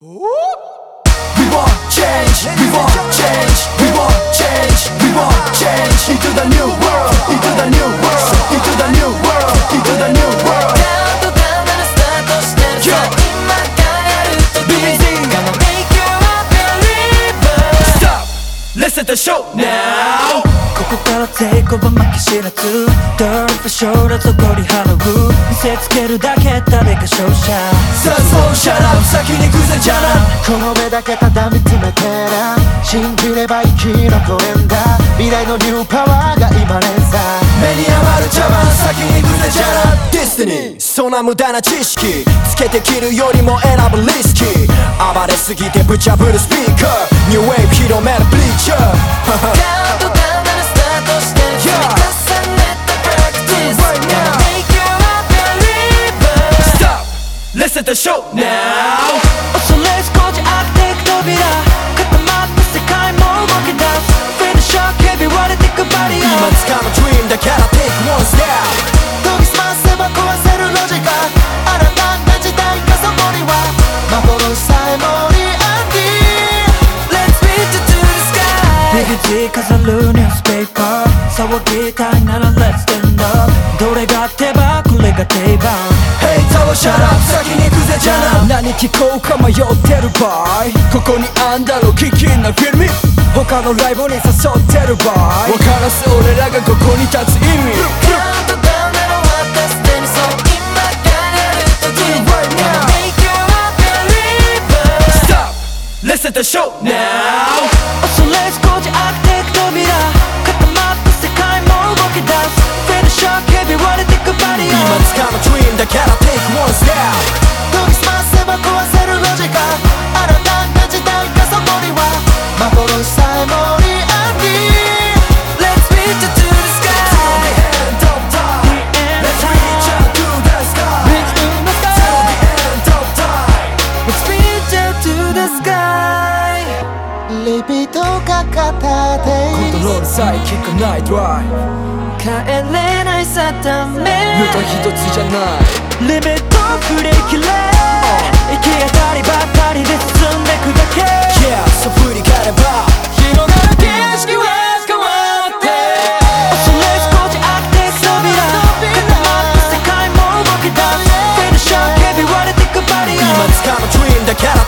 We want change, we want change, we want change, we want change. Into the new world, into the new world, into the new world, To the show now. ここから抵抗は負け知らず Dirt for sure そこに払う見せつけるだけ誰か勝者。さあそうシャラップ先にクゼじゃなこの目だけただ見つめてな信じれば生き残れんだ。未来のニューパワーが今連鎖無駄な知識。つけて切るよりも選ぶリスキー。暴れすぎてぶち破るスピーカー。ニューウェーブ広めるブリーチャーカウントダウンならスタートしてる Yeah 積み重ねた practice Right now Gonna make you a believer Stop, listen to the show now 飾るニュースペーパー。騒ぎたいなら Let's stand up どれが手羽これが定番 Hey タワシャラ先にクゼじゃな。何聞こうか迷ってる場合。ここにあんだろキキンなフィルム。他のライブに誘ってる場合。分からす俺らがここに立つ意味。カウントダウンなら私でにそう今からやる時 Right now Gonna make you a believer Stop, listen to the show now! 恐れ少し開けてくてくバリ今ア掴む dream だから take one step かかコントロールさえ効かないドライ帰れないさダメ無一つじゃない。リミット振り切れ。行き当たりばったりで包んでくだけ。Yeah そ振り返れば。広がる景色は今掴む dream だ